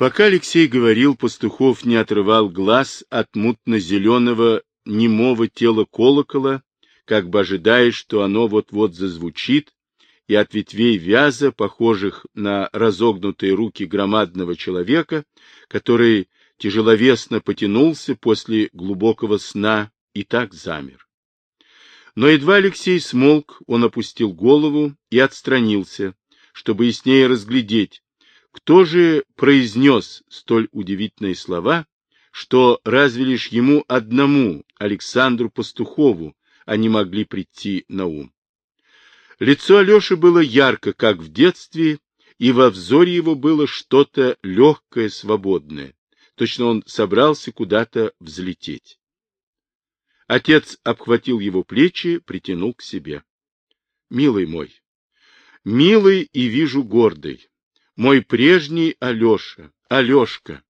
Пока Алексей говорил, Пастухов не отрывал глаз от мутно-зеленого немого тела колокола, как бы ожидая, что оно вот-вот зазвучит, и от ветвей вяза, похожих на разогнутые руки громадного человека, который тяжеловесно потянулся после глубокого сна и так замер. Но едва Алексей смолк, он опустил голову и отстранился, чтобы яснее разглядеть, кто же произнес столь удивительные слова, что разве лишь ему одному, Александру Пастухову, они могли прийти на ум. Лицо Алеши было ярко, как в детстве, и во взоре его было что-то легкое, свободное. Точно он собрался куда-то взлететь. Отец обхватил его плечи, притянул к себе. — Милый мой, милый и вижу гордый, мой прежний Алеша, Алешка.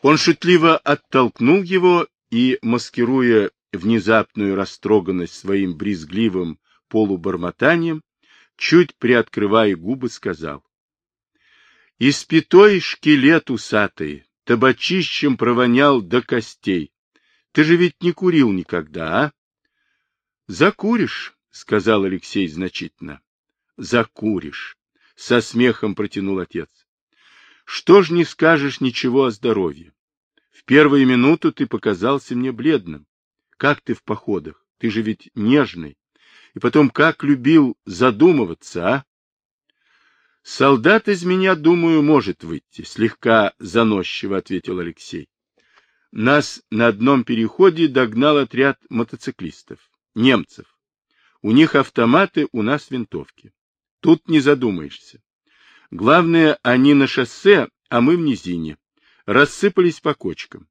Он шутливо оттолкнул его и, маскируя внезапную растроганность своим брезгливым полубормотанием, чуть приоткрывая губы, сказал. Испятой шкелет усатый, табачищем провонял до костей. Ты же ведь не курил никогда, а? Закуришь, — сказал Алексей значительно. Закуришь со смехом протянул отец. Что ж не скажешь ничего о здоровье? В первую минуту ты показался мне бледным. Как ты в походах? Ты же ведь нежный. И потом, как любил задумываться, а? Солдат из меня, думаю, может выйти, слегка заносчиво ответил Алексей. Нас на одном переходе догнал отряд мотоциклистов, немцев. У них автоматы, у нас винтовки. Тут не задумаешься. Главное, они на шоссе, а мы в низине. Рассыпались по кочкам.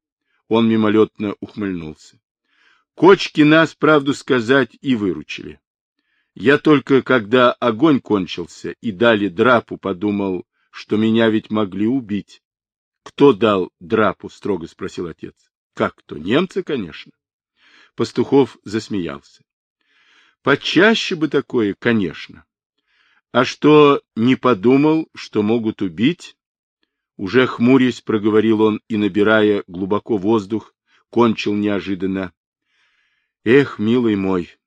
Он мимолетно ухмыльнулся. Кочки нас, правду сказать, и выручили. Я только, когда огонь кончился и дали драпу, подумал, что меня ведь могли убить. — Кто дал драпу? — строго спросил отец. — Как кто? Немцы, конечно. Пастухов засмеялся. — Почаще бы такое, конечно. А что, не подумал, что могут убить? Уже хмурясь, проговорил он и, набирая глубоко воздух, кончил неожиданно. Эх, милый мой,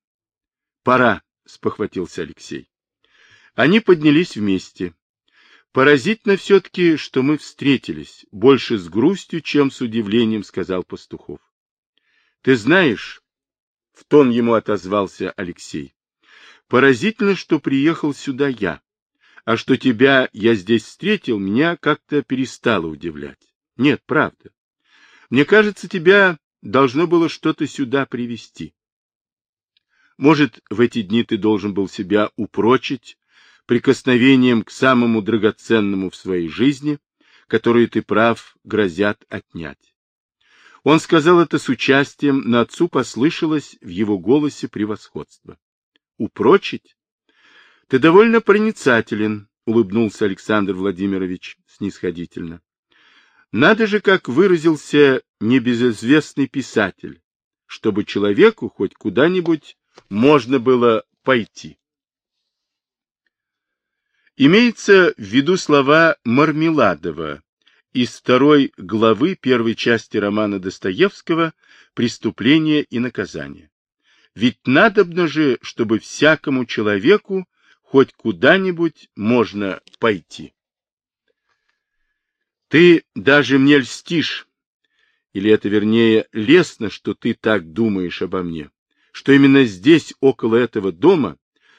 пора, спохватился Алексей. Они поднялись вместе. Поразительно все-таки, что мы встретились, больше с грустью, чем с удивлением, сказал Пастухов. Ты знаешь, в тон ему отозвался Алексей, Поразительно, что приехал сюда я. А что тебя я здесь встретил, меня как-то перестало удивлять. Нет, правда. Мне кажется, тебя должно было что-то сюда привести. Может, в эти дни ты должен был себя упрочить прикосновением к самому драгоценному в своей жизни, которую ты прав грозят отнять. Он сказал это с участием, но отцу послышалось в его голосе превосходство упрочить? Ты довольно проницателен, улыбнулся Александр Владимирович снисходительно. Надо же, как выразился небезызвестный писатель, чтобы человеку хоть куда-нибудь можно было пойти. Имеется в виду слова Мармеладова из второй главы первой части романа Достоевского «Преступление и наказание». Ведь надобно же, чтобы всякому человеку хоть куда-нибудь можно пойти. Ты даже мне льстишь, или это вернее лестно, что ты так думаешь обо мне, что именно здесь, около этого дома,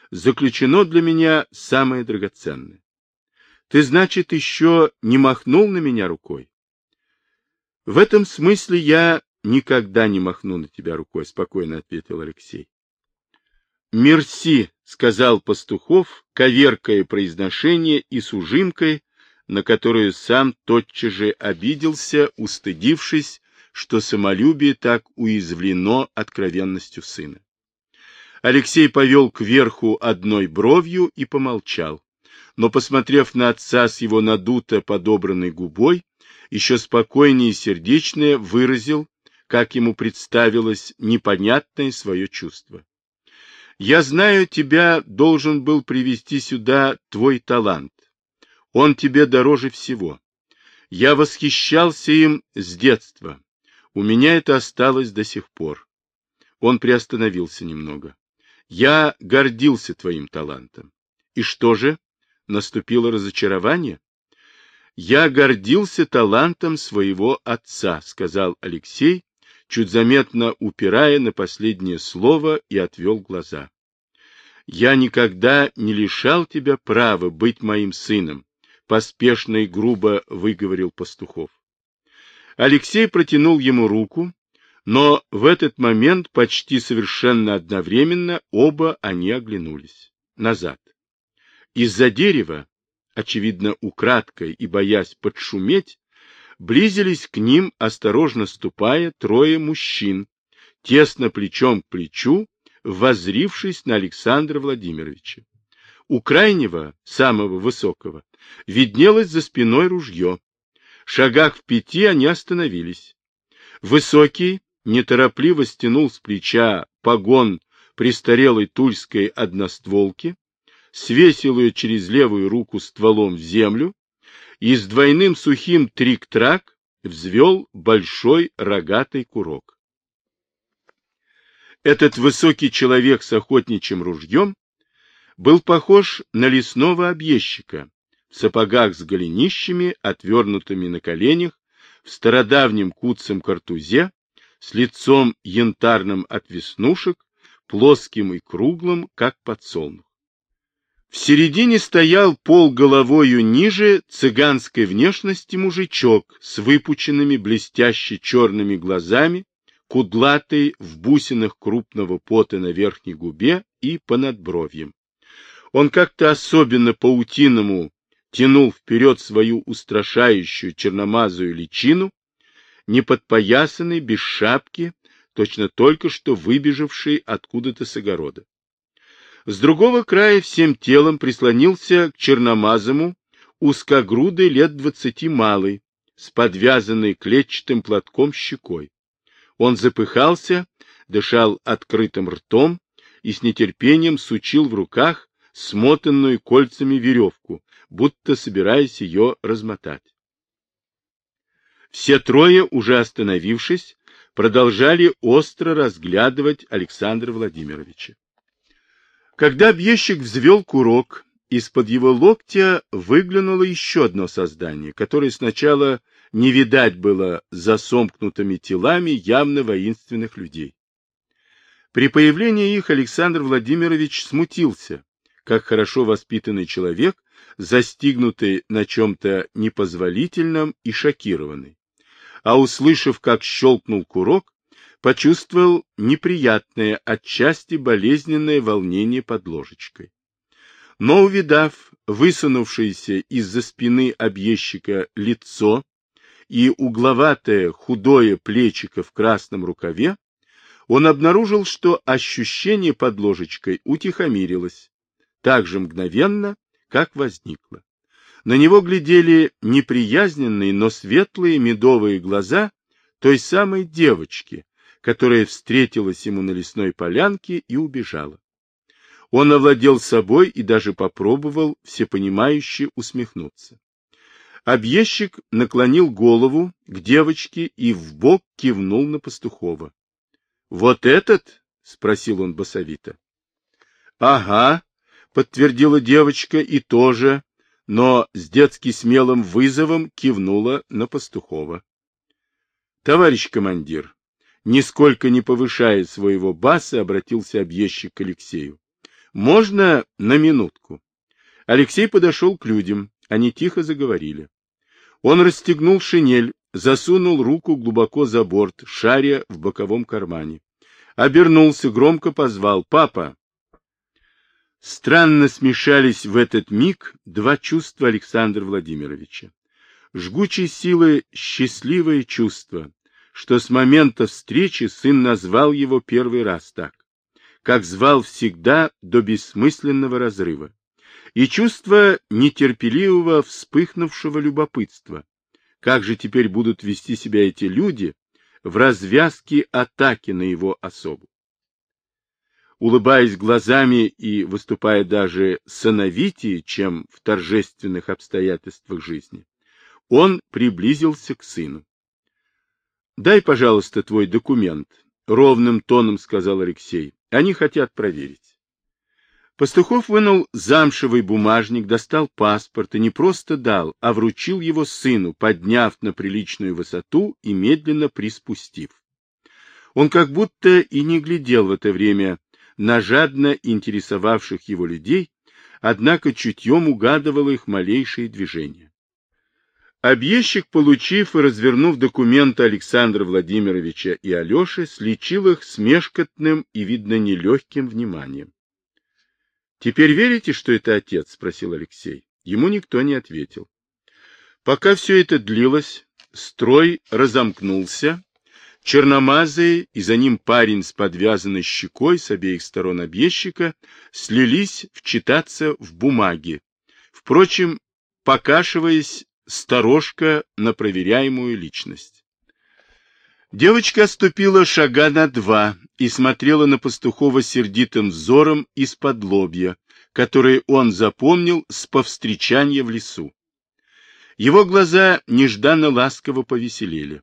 заключено для меня самое драгоценное. Ты, значит, еще не махнул на меня рукой? В этом смысле я Никогда не махну на тебя рукой, спокойно ответил Алексей. Мерси, сказал Пастухов, коверкая произношение и с ужимкой, на которую сам тотчас же обиделся, устыдившись, что самолюбие так уязвлено откровенностью сына. Алексей повел кверху одной бровью и помолчал, но, посмотрев на отца с его надуто подобранной губой, еще спокойнее и сердечнее выразил как ему представилось непонятное свое чувство. Я знаю, тебя должен был привести сюда твой талант. Он тебе дороже всего. Я восхищался им с детства. У меня это осталось до сих пор. Он приостановился немного. Я гордился твоим талантом. И что же? Наступило разочарование? Я гордился талантом своего отца, сказал Алексей, чуть заметно упирая на последнее слово и отвел глаза. Я никогда не лишал тебя права быть моим сыном, поспешно и грубо выговорил Пастухов. Алексей протянул ему руку, но в этот момент почти совершенно одновременно оба они оглянулись назад. Из-за дерева, очевидно, украдкой и боясь подшуметь, близились к ним, осторожно ступая, трое мужчин, тесно плечом к плечу, возрившись на Александра Владимировича. У крайнего, самого высокого, виднелось за спиной ружье. Шагах в пяти они остановились. Высокий неторопливо стянул с плеча погон престарелой тульской одностволки, свесил ее через левую руку стволом в землю и с двойным сухим трик-трак взвел большой рогатый курок. Этот высокий человек с охотничьим ружьем был похож на лесного объездчика в сапогах с голенищами, отвернутыми на коленях, в стародавнем куцем картузе, с лицом янтарным от веснушек, плоским и круглым, как подсолнух. В середине стоял пол головою ниже цыганской внешности мужичок с выпученными блестяще черными глазами, кудлатый в бусинах крупного пота на верхней губе и по надбровьям. Он как-то особенно паутиному тянул вперед свою устрашающую черномазую личину, неподпоясанный, без шапки, точно только что выбежавший откуда-то с огорода. С другого края всем телом прислонился к черномазому, узкогрудый лет двадцати малый, с подвязанной клетчатым платком щекой. Он запыхался, дышал открытым ртом и с нетерпением сучил в руках смотанную кольцами веревку, будто собираясь ее размотать. Все трое, уже остановившись, продолжали остро разглядывать Александра Владимировича. Когда объездчик взвел курок, из-под его локтя выглянуло еще одно создание, которое сначала не видать было за сомкнутыми телами явно воинственных людей. При появлении их Александр Владимирович смутился, как хорошо воспитанный человек, застигнутый на чем-то непозволительном и шокированный. А услышав, как щелкнул курок, почувствовал неприятное, отчасти болезненное волнение под ложечкой. Но, увидав высунувшееся из-за спины объездчика лицо и угловатое худое плечико в красном рукаве, он обнаружил, что ощущение под ложечкой утихомирилось, так же мгновенно, как возникло. На него глядели неприязненные, но светлые медовые глаза той самой девочки, которая встретилась ему на лесной полянке и убежала. Он овладел собой и даже попробовал всепонимающе усмехнуться. Объездчик наклонил голову к девочке и в бок кивнул на Пастухова. — Вот этот? — спросил он басовито. — Ага, — подтвердила девочка и тоже, но с детски смелым вызовом кивнула на Пастухова. — Товарищ командир, нисколько не повышая своего баса, обратился объездчик к Алексею. «Можно на минутку?» Алексей подошел к людям. Они тихо заговорили. Он расстегнул шинель, засунул руку глубоко за борт, шаря в боковом кармане. Обернулся, громко позвал «Папа!». Странно смешались в этот миг два чувства Александра Владимировича. Жгучей силы счастливое чувство, что с момента встречи сын назвал его первый раз так, как звал всегда до бессмысленного разрыва, и чувство нетерпеливого вспыхнувшего любопытства. Как же теперь будут вести себя эти люди в развязке атаки на его особу? Улыбаясь глазами и выступая даже сановитее, чем в торжественных обстоятельствах жизни, Он приблизился к сыну. — Дай, пожалуйста, твой документ, — ровным тоном сказал Алексей. Они хотят проверить. Пастухов вынул замшевый бумажник, достал паспорт и не просто дал, а вручил его сыну, подняв на приличную высоту и медленно приспустив. Он как будто и не глядел в это время на жадно интересовавших его людей, однако чутьем угадывал их малейшие движения. Объездчик, получив и развернув документы Александра Владимировича и Алеши, слечил их с мешкотным и, видно, нелегким вниманием. — Теперь верите, что это отец? — спросил Алексей. Ему никто не ответил. Пока все это длилось, строй разомкнулся, черномазые и за ним парень с подвязанной щекой с обеих сторон объездчика слились вчитаться в бумаги, впрочем, покашиваясь сторожка на проверяемую личность. Девочка ступила шага на два и смотрела на пастухова сердитым взором из-под лобья, который он запомнил с повстречания в лесу. Его глаза нежданно ласково повеселели.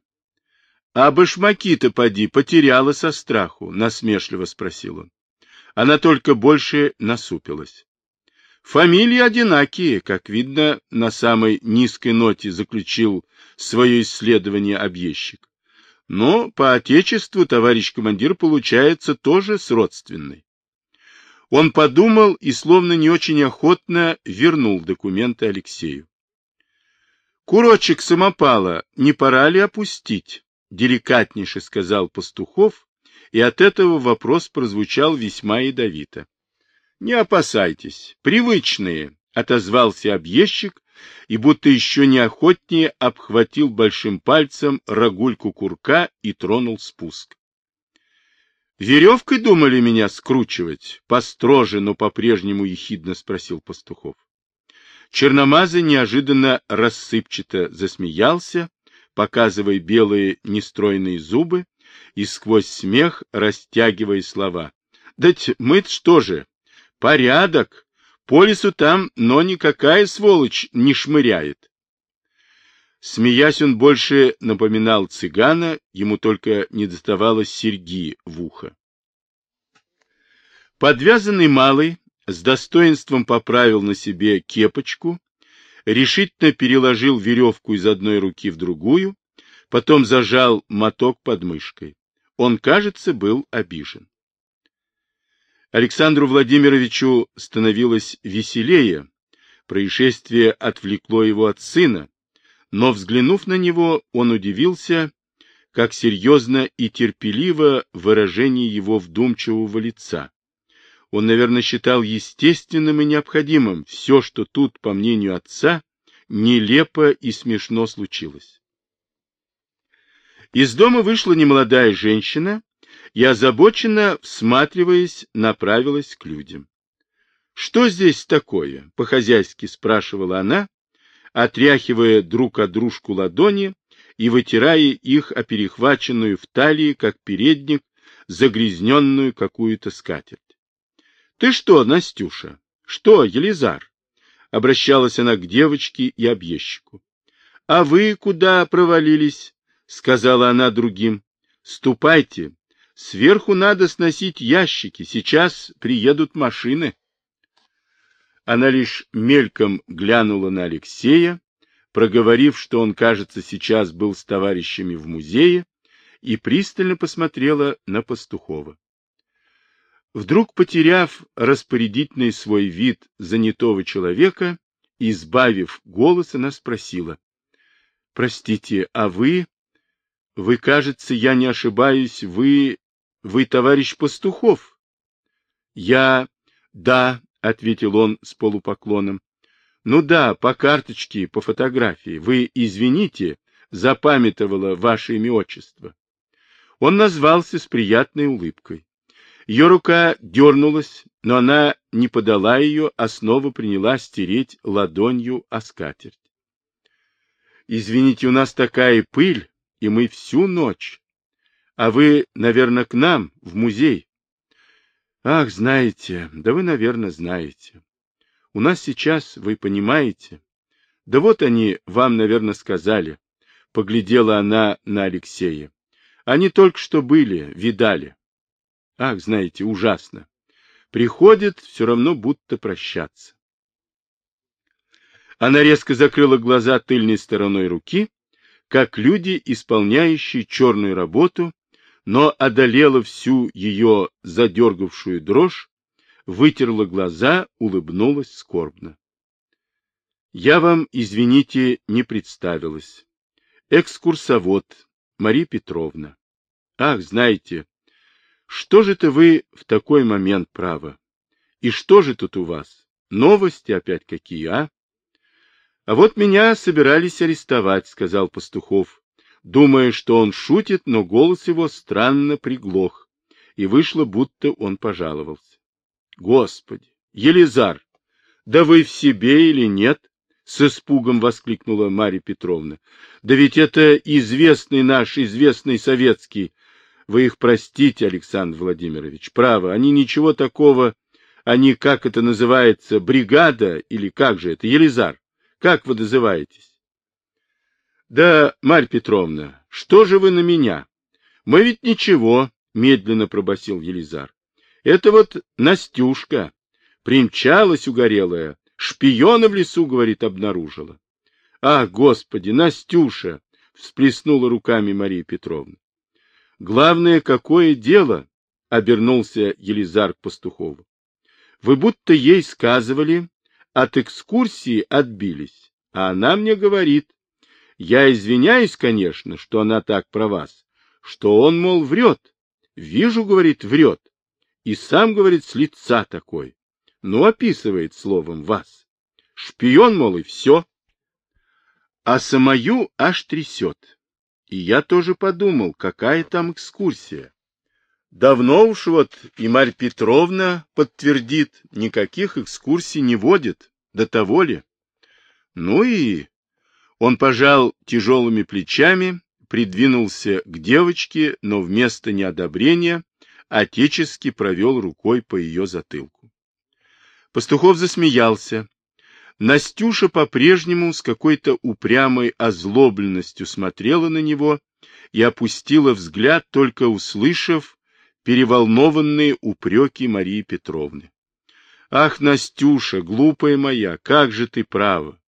— А башмаки-то, поди, потеряла со страху? — насмешливо спросил он. Она только больше насупилась. Фамилии одинакие, как видно, на самой низкой ноте заключил свое исследование объездчик. Но по отечеству товарищ командир получается тоже с родственной. Он подумал и, словно не очень охотно, вернул документы Алексею. «Курочек самопала не пора ли опустить?» — деликатнейше сказал Пастухов, и от этого вопрос прозвучал весьма ядовито. — Не опасайтесь, привычные, — отозвался объездчик и будто еще неохотнее обхватил большим пальцем рогульку курка и тронул спуск. — Веревкой думали меня скручивать? — построже, но по-прежнему ехидно спросил Пастухов. Черномазый неожиданно рассыпчато засмеялся, показывая белые нестройные зубы и сквозь смех растягивая слова. — Да мы-то что же, Порядок. По лесу там, но никакая сволочь не шмыряет. Смеясь, он больше напоминал цыгана, ему только не доставалось серьги в ухо. Подвязанный малый с достоинством поправил на себе кепочку, решительно переложил веревку из одной руки в другую, потом зажал моток под мышкой. Он, кажется, был обижен. Александру Владимировичу становилось веселее, происшествие отвлекло его от сына, но, взглянув на него, он удивился, как серьезно и терпеливо выражение его вдумчивого лица. Он, наверное, считал естественным и необходимым все, что тут, по мнению отца, нелепо и смешно случилось. Из дома вышла немолодая женщина и, озабоченно всматриваясь, направилась к людям. — Что здесь такое? — по-хозяйски спрашивала она, отряхивая друг от дружку ладони и вытирая их о перехваченную в талии, как передник, загрязненную какую-то скатерть. — Ты что, Настюша? Что, Елизар? — обращалась она к девочке и объездчику. — А вы куда провалились? — сказала она другим. — Ступайте, Сверху надо сносить ящики, сейчас приедут машины. Она лишь мельком глянула на Алексея, проговорив, что он, кажется, сейчас был с товарищами в музее, и пристально посмотрела на Пастухова. Вдруг, потеряв распорядительный свой вид занятого человека, избавив голос, она спросила. — Простите, а вы... Вы, кажется, я не ошибаюсь, вы вы товарищ Пастухов? Я... Да, — ответил он с полупоклоном. Ну да, по карточке, по фотографии. Вы извините, запамятовала ваше имя отчество. Он назвался с приятной улыбкой. Ее рука дернулась, но она не подала ее, а снова приняла стереть ладонью о скатерть. Извините, у нас такая пыль, и мы всю ночь. А вы, наверное, к нам, в музей? Ах, знаете, да вы, наверное, знаете. У нас сейчас, вы понимаете, Да вот они вам, наверное, сказали. Поглядела она на Алексея. Они только что были, видали. Ах, знаете, ужасно. Приходит все равно будто прощаться. Она резко закрыла глаза тыльной стороной руки, как люди, исполняющие черную работу, но одолела всю ее задергавшую дрожь, вытерла глаза, улыбнулась скорбно. Я вам, извините, не представилась. Экскурсовод Мария Петровна. Ах, знаете, что же это вы в такой момент право? И что же тут у вас? Новости опять какие, а? А вот меня собирались арестовать, сказал Пастухов, думая, что он шутит, но голос его странно приглох, и вышло, будто он пожаловался. Господи, Елизар, да вы в себе или нет? С испугом воскликнула Марья Петровна. Да ведь это известный наш, известный советский. Вы их простите, Александр Владимирович. Право, они ничего такого, они, как это называется, бригада, или как же это, Елизар? Как вы называетесь? Да, Марья Петровна, что же вы на меня? Мы ведь ничего, медленно пробасил Елизар. Это вот Настюшка. Примчалась угорелая, шпиона в лесу, говорит, обнаружила. Ах, господи, Настюша! всплеснула руками Мария Петровна. Главное, какое дело? обернулся Елизар к Пастухову. Вы будто ей сказывали, от экскурсии отбились, а она мне говорит, я извиняюсь, конечно, что она так про вас, что он, мол, врет. Вижу, говорит, врет. И сам, говорит, с лица такой. Ну, описывает словом вас. Шпион, мол, и все. А самую аж трясет. И я тоже подумал, какая там экскурсия. Давно уж вот и Марь Петровна подтвердит, никаких экскурсий не водит, до того ли. Ну и... Он пожал тяжелыми плечами, придвинулся к девочке, но вместо неодобрения отечески провел рукой по ее затылку. Пастухов засмеялся. Настюша по-прежнему с какой-то упрямой озлобленностью смотрела на него и опустила взгляд, только услышав переволнованные упреки Марии Петровны. Ах, Настюша, глупая моя, как же ты права.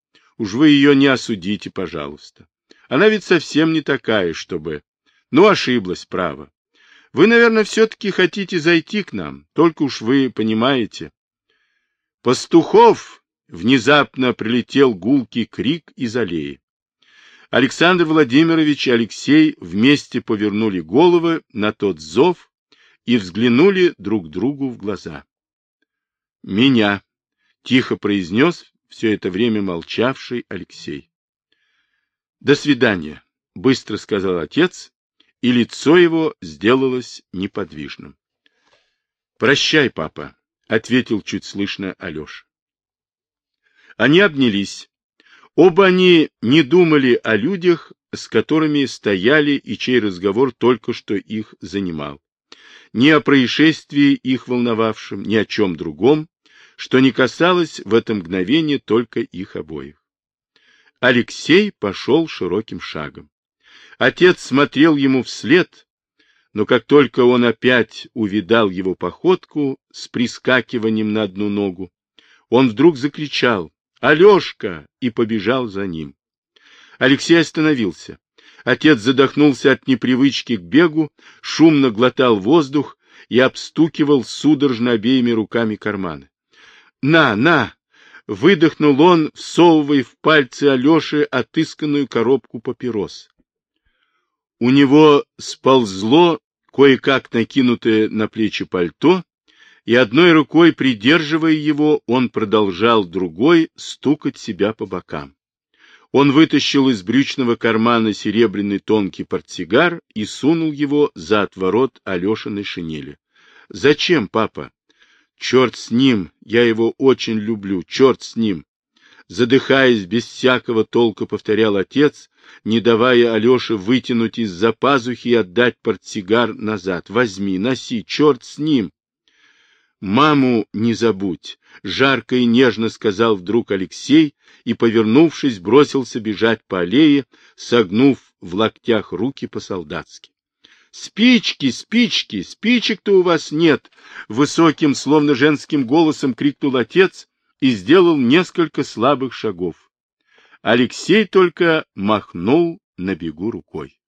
Уж вы ее не осудите, пожалуйста. Она ведь совсем не такая, чтобы... Ну, ошиблась, право. Вы, наверное, все-таки хотите зайти к нам, только уж вы понимаете. Пастухов! Внезапно прилетел гулкий крик из аллеи. Александр Владимирович и Алексей вместе повернули головы на тот зов, и взглянули друг другу в глаза. — Меня, — тихо произнес все это время молчавший Алексей. — До свидания, — быстро сказал отец, и лицо его сделалось неподвижным. — Прощай, папа, — ответил чуть слышно Алеша. Они обнялись. Оба они не думали о людях, с которыми стояли и чей разговор только что их занимал ни о происшествии их волновавшем, ни о чем другом, что не касалось в это мгновение только их обоих. Алексей пошел широким шагом. Отец смотрел ему вслед, но как только он опять увидал его походку с прискакиванием на одну ногу, он вдруг закричал «Алешка!» и побежал за ним. Алексей остановился. Отец задохнулся от непривычки к бегу, шумно глотал воздух и обстукивал судорожно обеими руками карманы. «На, на!» — выдохнул он, всовывая в пальцы Алеши отысканную коробку папирос. У него сползло кое-как накинутое на плечи пальто, и одной рукой, придерживая его, он продолжал другой стукать себя по бокам. Он вытащил из брючного кармана серебряный тонкий портсигар и сунул его за отворот Алешиной шинели. — Зачем, папа? — Черт с ним, я его очень люблю, черт с ним. Задыхаясь, без всякого толка повторял отец, не давая Алёше вытянуть из-за пазухи и отдать портсигар назад. Возьми, носи, черт с ним. Маму не забудь, жарко и нежно сказал вдруг Алексей и, повернувшись, бросился бежать по аллее, согнув в локтях руки по-солдатски. «Спички, спички, спичек-то у вас нет!» Высоким, словно женским голосом крикнул отец и сделал несколько слабых шагов. Алексей только махнул на бегу рукой.